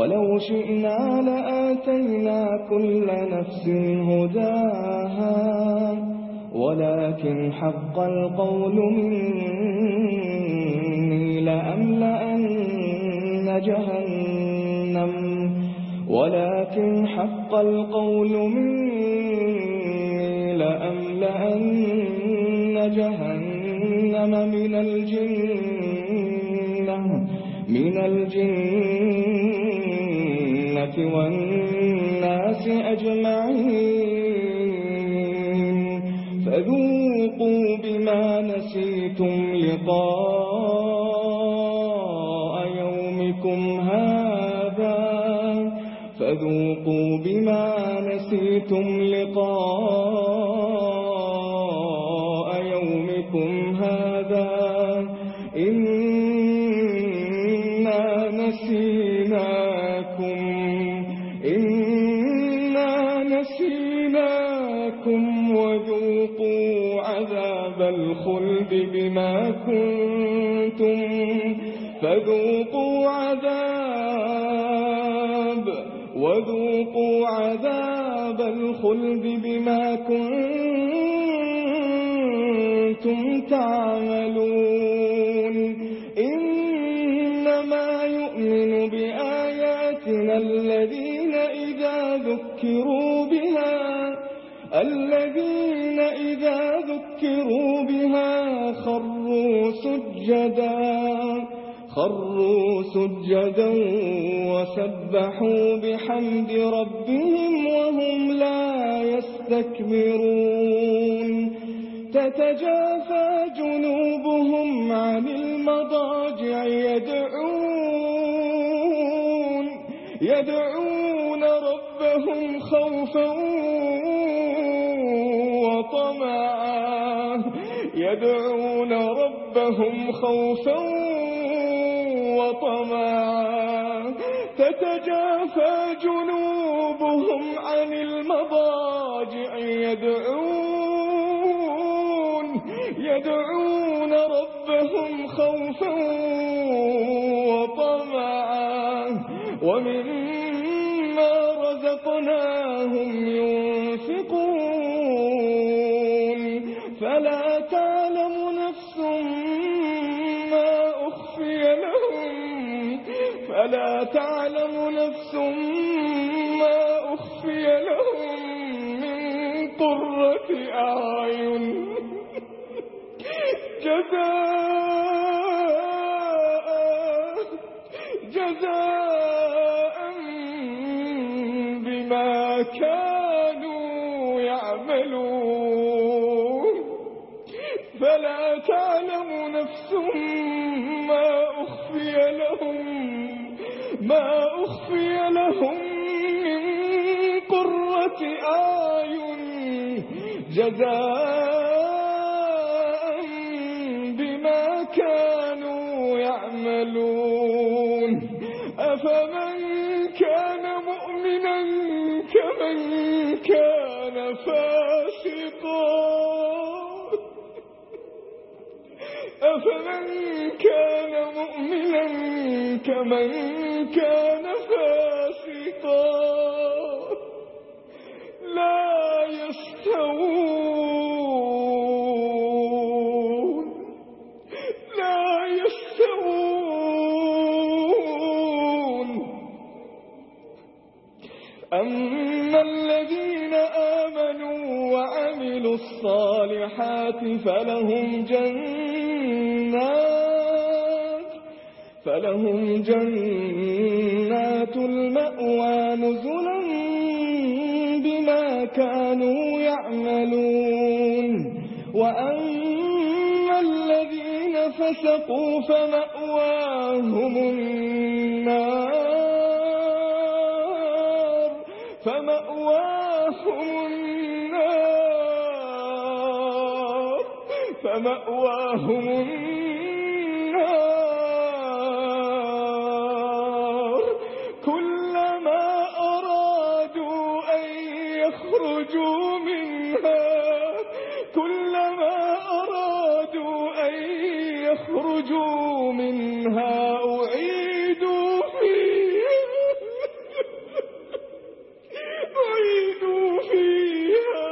ولو شئنا لآتينا كل نفس هداها ولكن حق القول مني لأملأن جهنم ولكن حق القول مني لأملأن جهنم من الجنة من الجنة. الجنة والناس أجمعين فذوقوا بما نسيتم لقاء يومكم هذا فذوقوا بما نسيتم لقاء الخلد بما كنتم فذوقوا عذاب وذوقوا عذاب الخلد بما كنتم تعملون. إنما يؤمن بآياتنا الذين إذا ذكروا بها الذين إذا ذكروا بها خروا سجدا خروا سجدا وسبحوا بحمد ربهم وهم لا يستكبرون. تتجافى جنوبهم عن المضاجع يدعون يدعون ربهم خوفا يدعون ربهم خوفا وطمعا. تتجافى جنوبهم عن المضاجع. يدعون يدعون ربهم خوفا وطمعا. ومما رزقناهم ولا تعلم نفس ما أخفي لهم من قرة أعين. جزاء جزاء بما كانوا يعملون. فلا تعلم نفس ما ما أخفي لهم من قرة آي جزاء بما كانوا يعملون. أفمن كان مؤمنا كمن كان فاسقا؟ أفمن كان مؤمنا كمن كان فاسقا لا يستوون لا يستوون أما الذين آمنوا وعملوا الصالحات فلهم جنات فلهم جنات المأوى نزلا بما كانوا يعملون. وأما الذين فسقوا فمأواهم النار فمأواهم النار فمأواهم النار. خرجوا مِنْهَا أُعِيدُوا فِيهَا. أُعِيدُوا فِيهَا.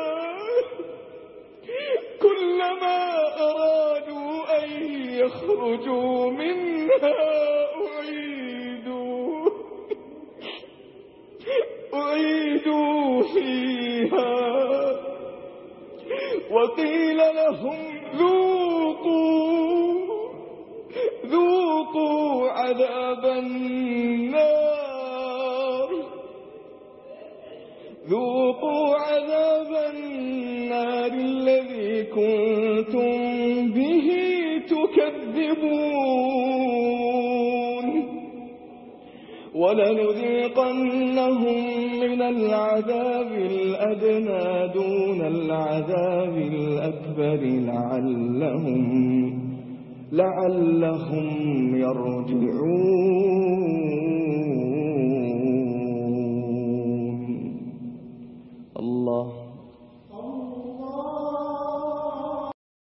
كُلَّمَا أَرَادُوا أَنْ يَخْرُجُوا مِنْهَا أُعِيدُوا. أُعِيدُوا فِيهَا. وَقِيلَ لَهُمْ ذُو عذاب النار ذوقوا عذاب النار الذي كنتم به تكذبون. ولنذيقنهم من العذاب الأدنى دون العذاب الأكبر لعلهم لعلهم يرجعون.